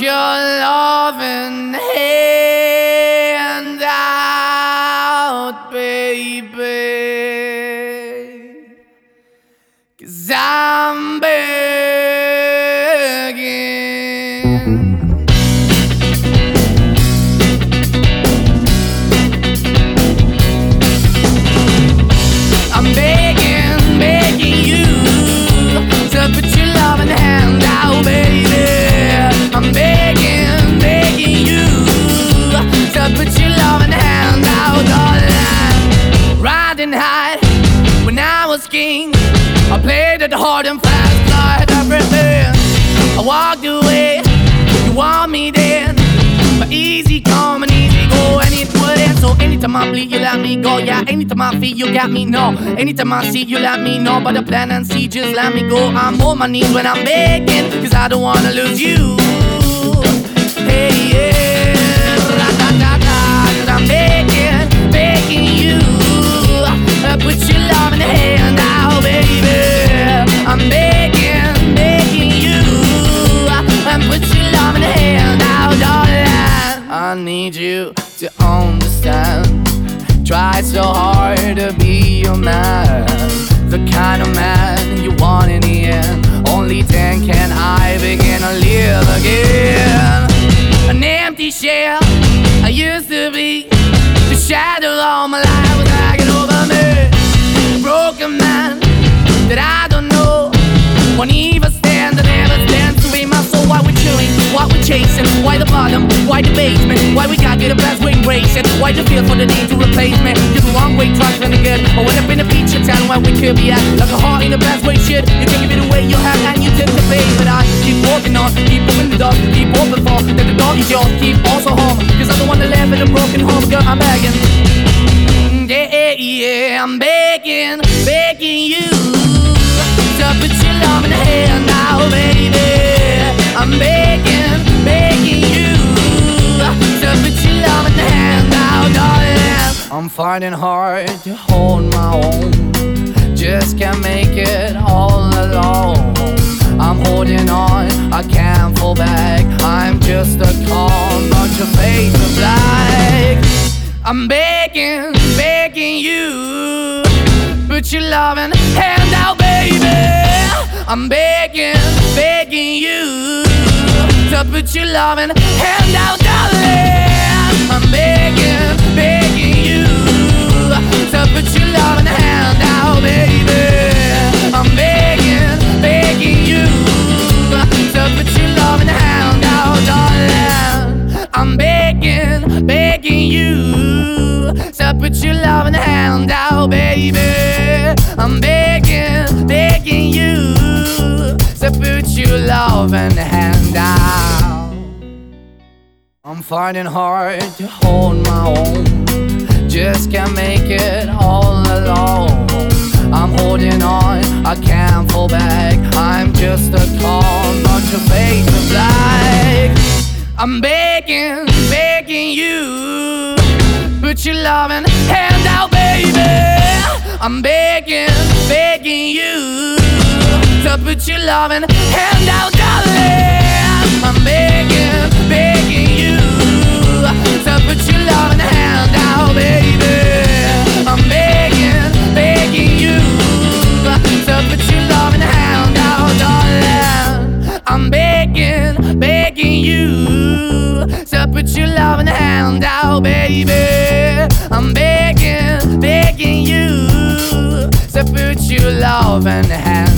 your loving hand out, baby. Cause I'm begging. I it hard and fast, I had everything. I walked away, you want me then. But easy come and easy go, and it wouldn't. So anytime I bleed, you let me go. Yeah, anytime I feel, you got me, no. Anytime I see, you let me know. But the plan and see, just let me go. I'm on my knees when I'm begging, cause I don't wanna lose you. Hey, yeah, in the hand now, baby. I'm begging, begging you. Put your love in the hand now, darling. I need you to understand. Try so hard to be your man. The kind of man Why the basement? Why we gotta get a best way racing? Why the feel for the need to replace me? You're the wrong way, trying to good. I went up in a feature town where we could be at. Like a heart in the best way, shit. You can give it away, you have, and you tend to pay. But I keep walking on, keep moving the dog, keep open for that the dog is yours, keep also home. Cause I don't wanna live in a broken home, girl, I'm begging. Yeah, yeah, I'm begging, begging you to put your love in the hand now, baby. Finding hard to hold my own. Just can't make it all alone. I'm holding on, I can't fall back. I'm just a call, not your face of black. I'm begging, begging you. Put your loving hand out, baby. I'm begging, begging you to put your loving hand out, darling. I'm begging, begging put your loving hand out, baby. I'm begging, begging you to put your loving hand out, darling. I'm begging, begging you put your loving hand out, baby. I'm begging, begging you put your loving hand out. I'm finding hard to hold my own. Just can't make it all alone. I'm holding on, I can't fall back. I'm just a call, not your face of black. I'm begging, begging you. Put your loving hand out, baby. I'm begging, begging you to put your loving hand out, darling. I'm begging, hand out, baby. I'm begging, begging you to put your love loving hand.